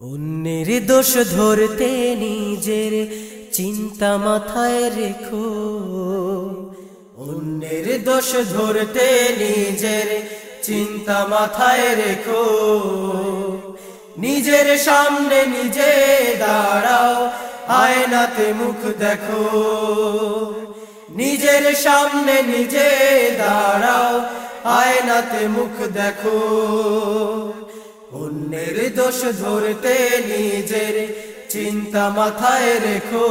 অন্যের দোষ ধরতে নিজের চিন্তা মাথায় রেখো। অন্যের দোষ ধরতে নিজের চিন্তা মাথায় রেখো। নিজের সামনে নিজে দাঁড়াও, আয়নাতে মুখ দেখো। নিজের সামনে নিজে দাঁড়াও, আয়নাতে মুখ দেখো। অন্যের দোষ ধরতে নিজের চিন্তা মাথায় রেখো।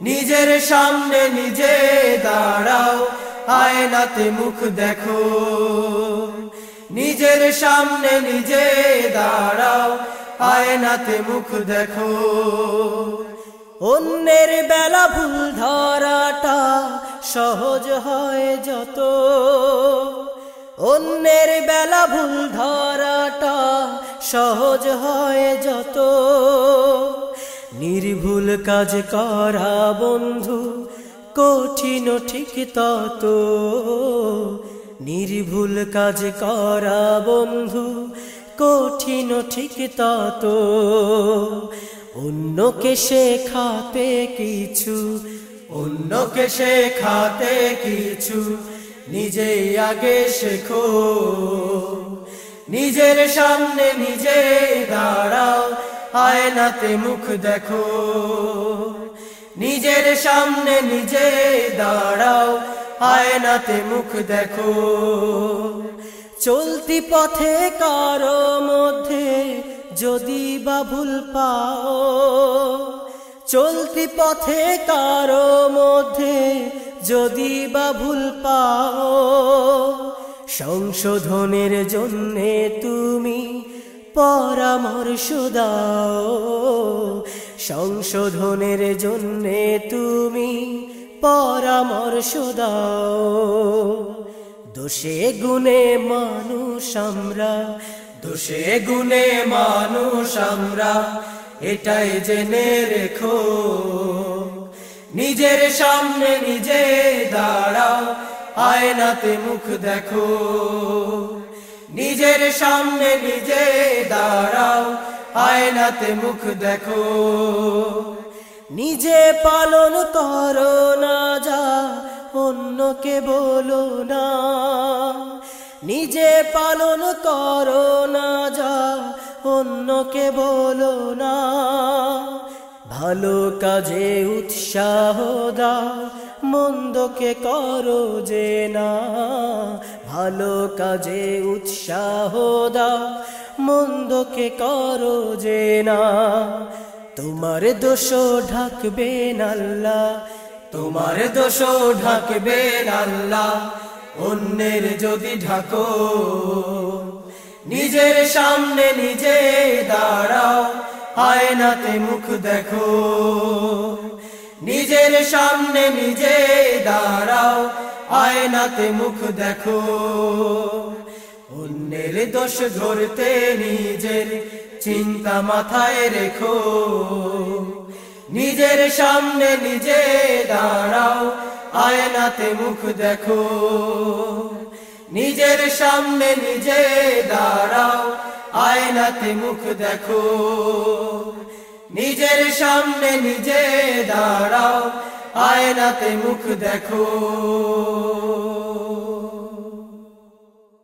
নিজের সামনে নিজে দাঁড়াও, আয়নাতে মুখ দেখো। নিজের সামনে নিজে দাঁড়াও, আয়নাতে মুখ দেখো। অন্যের বেলা ভুল ধরাটা সহজ হয় যত অন্যের বেলা ভুল ধরাটা সহজ হয় যত। নির্ভুল কাজ করা বন্ধু কঠিন ঠিক তত। নির্ভুল কাজ করা বন্ধু কঠিন ঠিক তত। অন্যকে শেখাতে কিছু, অন্যকে শেখাতে কিছু নিজে আগে শেখো। নিজের সামনে নিজে দাঁড়াও, আয়নাতে মুখ দেখো। নিজের সামনে নিজে দাঁড়াও, আয়নাতে মুখ দেখো। চলতি পথে কারও মধ্যে যদি বা ভুল পাও, চলতি পথে কারও মধ্যে যদি বা ভুল পাও, সংশোধনের জন্যে তুমি পরামর্শ দাও। সংশোধনের জন্যে তুমি পরামর্শ দাও। দোষে গুণে মানুষ আমরা, দোষে গুণে মানুষ আমরা, এটাই জেনে রেখো। নিজের সামনে নিজে দাঁড়াও, আয়নাতে মুখ দেখো। নিজের সামনে নিজে দাঁড়াও, আয়নাতে মুখ দেখো। নিজে পালন করো না যা, অন্যকে বলো না। নিজে পালন করো না যা, অন্যকে বলো না। ভালো কাজে উৎসাহ দাও, মন্দকে করো যে না। ভালো কাজে উৎসাহ দাও, মন্দকে করো যে না। তোমার দোষ ঢাকবে আল্লাহ, তোমার দোষ ঢাকবে আল্লাহ। অন্যের যদি ঢাকো, নিজের সামনে নিজে দাঁড়াও আয়নাতে মুখ দেখো। নিজের সামনে নিজে দাঁড়াও, আয়নাতে মুখ দেখো। অন্যের দোষ ধরতে নিজের চিন্তা মাথায় রেখো। নিজের সামনে নিজে দাঁড়াও, আয়নাতে মুখ দেখো। নিজের সামনে নিজে দাঁড়াও আয়নাতে মুখ দেখো। নিজের সামনে নিজে দাঁড়াও আয়নাতে মুখ দেখো।